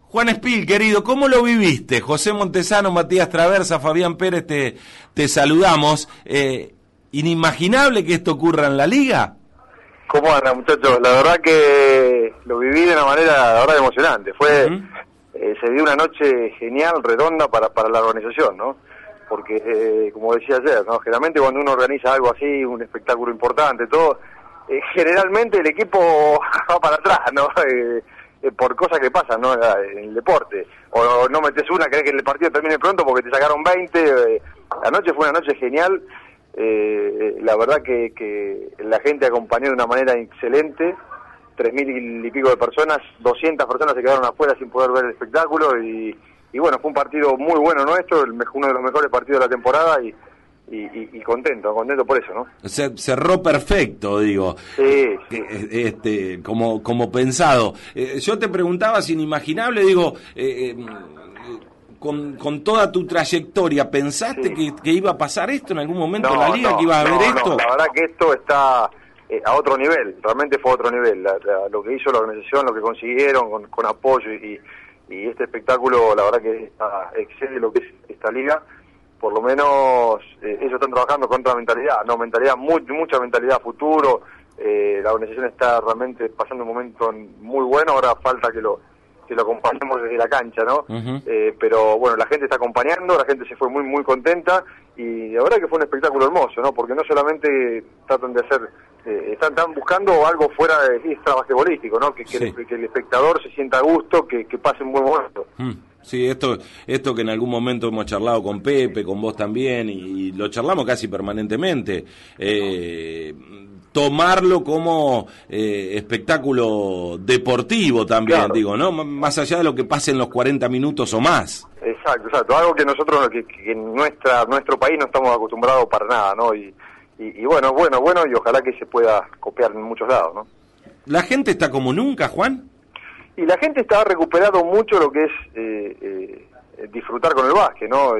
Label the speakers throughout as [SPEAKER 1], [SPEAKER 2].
[SPEAKER 1] Juan Espil, querido, ¿cómo lo viviste? José Montesano, Matías Traversa, Fabián Pérez, te, te saludamos. Eh, ¿Inimaginable que esto ocurra en la liga?
[SPEAKER 2] ¿Cómo anda, muchachos? La verdad que lo viví de una manera, la verdad, emocionante. Fue, eh, se dio una noche genial, redonda para, para la organización, ¿no? Porque, eh, como decía ayer, ¿no? Generalmente cuando uno organiza algo así, un espectáculo importante, todo, eh, generalmente el equipo va para atrás, ¿no? por cosas que pasan, ¿no? En el deporte. O no metes una, querés que el partido termine pronto porque te sacaron 20. La noche fue una noche genial eh, la verdad que, que, la gente acompañó de una manera excelente, tres mil y pico de personas, 200 personas se quedaron afuera sin poder ver el espectáculo y, bueno, fue un partido muy bueno nuestro, el, uno de los mejores partidos de la temporada y, y, contento, contento por eso, ¿no?
[SPEAKER 1] Se, cerró perfecto, digo.
[SPEAKER 2] Sí,
[SPEAKER 1] Este, como, como pensado. Eh, yo te preguntaba, sin inimaginable, digo, eh, eh con, con toda tu trayectoria, ¿pensaste que, iba a pasar esto en algún momento en la liga, que iba a haber esto?
[SPEAKER 2] la verdad que esto está eh, a otro nivel, realmente fue a otro nivel. lo que hizo la organización, lo que consiguieron con, apoyo y, y, este espectáculo, la verdad que excede lo que es esta liga. Por lo menos eh, ellos están trabajando con otra mentalidad, no mentalidad, mucha mentalidad futuro. Eh, la organización está realmente pasando un momento muy bueno, ahora falta que lo que lo acompañemos desde la cancha, ¿no? Eh, pero bueno, la gente está acompañando, la gente se fue muy, muy contenta y la verdad que fue un espectáculo hermoso, ¿no? Porque no solamente tratan de hacer, eh, están, buscando algo fuera de extra basquetbolístico, ¿no? Que, el, espectador se sienta a gusto, que, pase un buen momento.
[SPEAKER 1] Mm. Sí, esto, esto que en algún momento hemos charlado con Pepe, con vos también, y, lo charlamos casi permanentemente. Eh, tomarlo como eh, espectáculo deportivo también, digo, ¿no? más allá de lo que pase en los 40 minutos o más.
[SPEAKER 2] Exacto, exacto. Algo que nosotros, que, en nuestra, nuestro país no estamos acostumbrados para nada, ¿no? Y, y, bueno, bueno, bueno, y ojalá que se pueda copiar en muchos lados, ¿no?
[SPEAKER 1] ¿La gente está como nunca, Juan?
[SPEAKER 2] Y la gente está recuperando mucho lo que es eh, eh, disfrutar con el básquet, ¿no?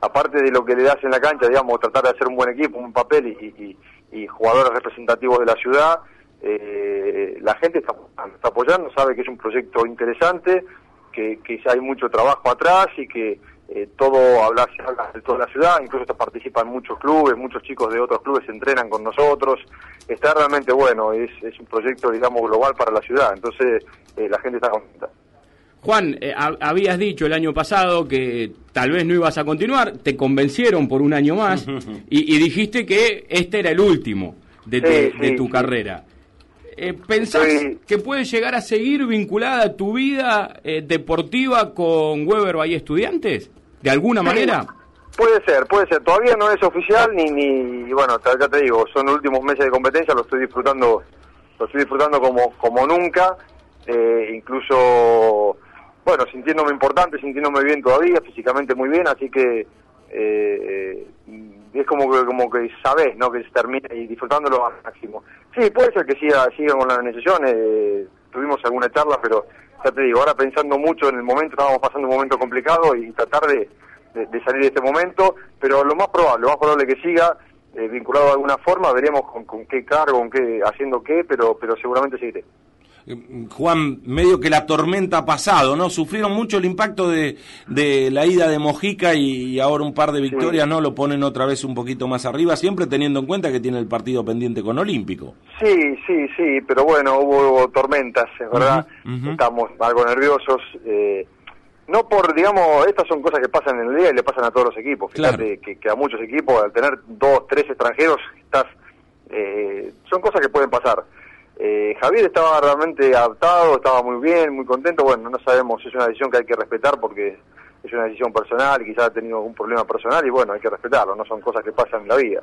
[SPEAKER 2] aparte de lo que le das en la cancha, digamos, tratar de hacer un buen equipo, un papel y y jugadores representativos de la ciudad. Eh, la gente está, apoyando, sabe que es un proyecto interesante, que, que hay mucho trabajo atrás y que eh, todo habla, de toda la ciudad, incluso participan muchos clubes, muchos chicos de otros clubes entrenan con nosotros. Está realmente bueno, es, es un proyecto, digamos, global para la ciudad, entonces eh, la gente está contenta.
[SPEAKER 3] Juan, eh, habías dicho el año pasado que tal vez no ibas a continuar, te convencieron por un año más y, dijiste que este era el último de tu, carrera. Eh, ¿Pensás que puede llegar a seguir vinculada tu vida eh, deportiva con Weber Bahía Estudiantes? ¿De alguna manera?
[SPEAKER 2] Puede ser, puede ser. Todavía no es oficial ni, ni bueno, ya te digo, son los últimos meses de competencia, lo estoy disfrutando, lo estoy disfrutando como, como nunca. Eh, incluso bueno, sintiéndome importante, sintiéndome bien todavía, físicamente muy bien, así que eh, es como que como que sabes, ¿no? Que se termine y disfrutándolo al máximo. Sí, puede ser que siga, siga con la organización, eh, tuvimos alguna charla, pero ya te digo, ahora pensando mucho en el momento, estábamos pasando un momento complicado y tratar de, salir de este momento, pero lo más probable, lo más probable que siga eh, vinculado de alguna forma, veremos con, con qué cargo, con qué, haciendo qué, pero, pero seguramente seguiré.
[SPEAKER 1] Juan, medio que la tormenta ha pasado, ¿no? Sufrieron mucho el impacto de, de la ida de Mojica y, ahora un par de victorias, ¿no? Lo ponen otra vez un poquito más arriba, siempre teniendo en cuenta que tiene el partido pendiente con Olímpico.
[SPEAKER 2] Sí, sí, sí, pero bueno, hubo tormentas, es verdad. Estamos algo nerviosos. Eh, no por, digamos, estas son cosas que pasan en el día y le pasan a todos los equipos. Fíjate que, a muchos equipos, al tener dos, tres extranjeros, estás, eh, son cosas que pueden pasar. Eh, Javier estaba realmente adaptado, estaba muy bien, muy contento. Bueno, no sabemos, es una decisión que hay que respetar porque es una decisión personal, quizás ha tenido algún problema personal y bueno, hay que respetarlo, no son cosas que pasan en la vida.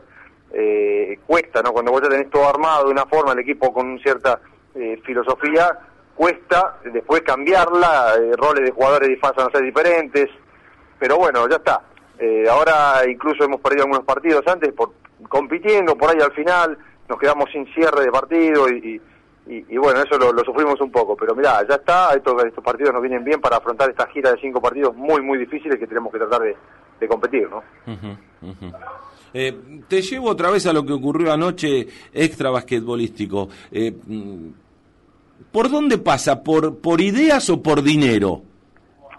[SPEAKER 2] Eh, cuesta, ¿no? Cuando vos ya tenés todo armado de una forma, el equipo con cierta eh, filosofía, cuesta después cambiarla, roles de jugadores pasan a ser diferentes, pero bueno, ya está. ahora incluso hemos perdido algunos partidos antes por compitiendo por ahí al final nos quedamos sin cierre de partido y, y, bueno, eso lo, sufrimos un poco. Pero mirá, ya está, estos, estos partidos nos vienen bien para afrontar esta gira de cinco partidos muy, muy difíciles que tenemos que tratar de, competir, ¿no?
[SPEAKER 1] Eh, te llevo otra vez a lo que ocurrió anoche extra basquetbolístico. Eh, mm, ¿por dónde pasa? ¿Por, por ideas o por dinero?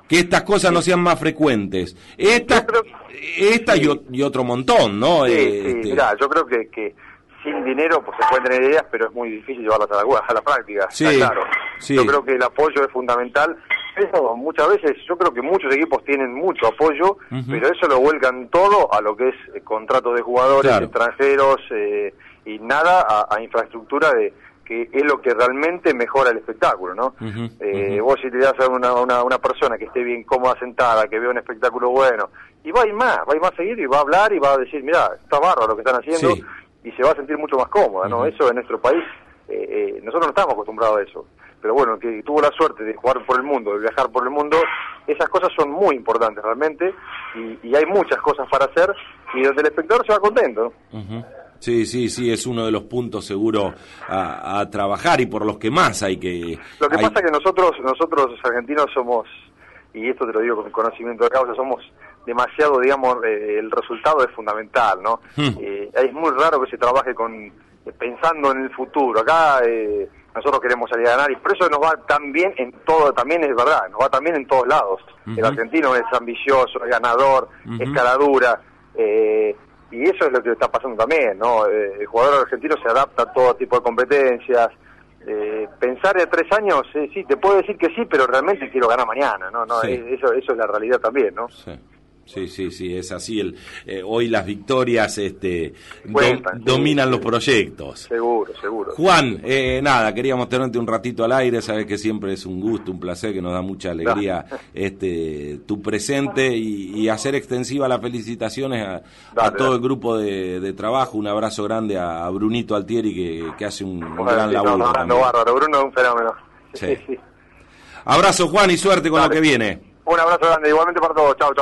[SPEAKER 1] Que estas cosas no sean más frecuentes. Estas, esta y, otro montón, ¿no?
[SPEAKER 2] Sí, este... mirá, yo creo que, que sin dinero pues se pueden tener ideas, pero es muy difícil llevarlas a la, a la práctica. Sí, claro. Yo creo que el apoyo es fundamental. Eso muchas veces, yo creo que muchos equipos tienen mucho apoyo, pero eso lo vuelcan todo a lo que es eh, contratos de jugadores extranjeros eh, y nada a, infraestructura de que es lo que realmente mejora el espectáculo, ¿no? eh, Vos si te das a una, una, una, persona que esté bien cómoda sentada, que vea un espectáculo bueno, y va a ir más, va a ir más seguido y va a hablar y va a decir, mira, está bárbaro lo que están haciendo, y se va a sentir mucho más cómoda, ¿no? Eso en nuestro país, eh, eh, nosotros no estamos acostumbrados a eso. Pero bueno, que tuvo la suerte de jugar por el mundo, de viajar por el mundo, esas cosas son muy importantes realmente y, hay muchas cosas para hacer y donde el espectador se va contento.
[SPEAKER 1] Sí, sí, sí, es uno de los puntos seguro a, trabajar y por los que más hay que...
[SPEAKER 2] Lo que pasa es que nosotros, nosotros los argentinos somos, y esto te lo digo con conocimiento de causa, somos demasiado, digamos, eh, el resultado es fundamental, ¿no? Hmm. Eh, es muy raro que se trabaje con eh, pensando en el futuro. Acá nosotros queremos salir a ganar y por eso nos va tan bien en todo, también es verdad, nos va también en todos lados. El argentino es ambicioso, es ganador, es caradura. y eso es lo que está pasando también, ¿no? el jugador argentino se adapta a todo tipo de competencias, pensar de tres años, sí, te puedo decir que sí, pero realmente quiero ganar mañana, ¿no? no eso, eso es la realidad también, ¿no? Sí.
[SPEAKER 1] Sí, sí, sí, es así. El, eh, hoy las victorias este, dominan los proyectos.
[SPEAKER 2] Seguro, seguro.
[SPEAKER 1] Juan, eh, nada, queríamos tenerte un ratito al aire, sabes que siempre es un gusto, un placer, que nos da mucha alegría este, tu presente y, hacer extensiva las felicitaciones a, todo el grupo de, trabajo. Un abrazo grande a, Brunito Altieri que, hace un, gran laburo.
[SPEAKER 2] No, bárbaro, Bruno es un fenómeno.
[SPEAKER 1] Abrazo Juan y suerte con lo que viene.
[SPEAKER 2] Un abrazo grande, igualmente para todos. Chao, chao.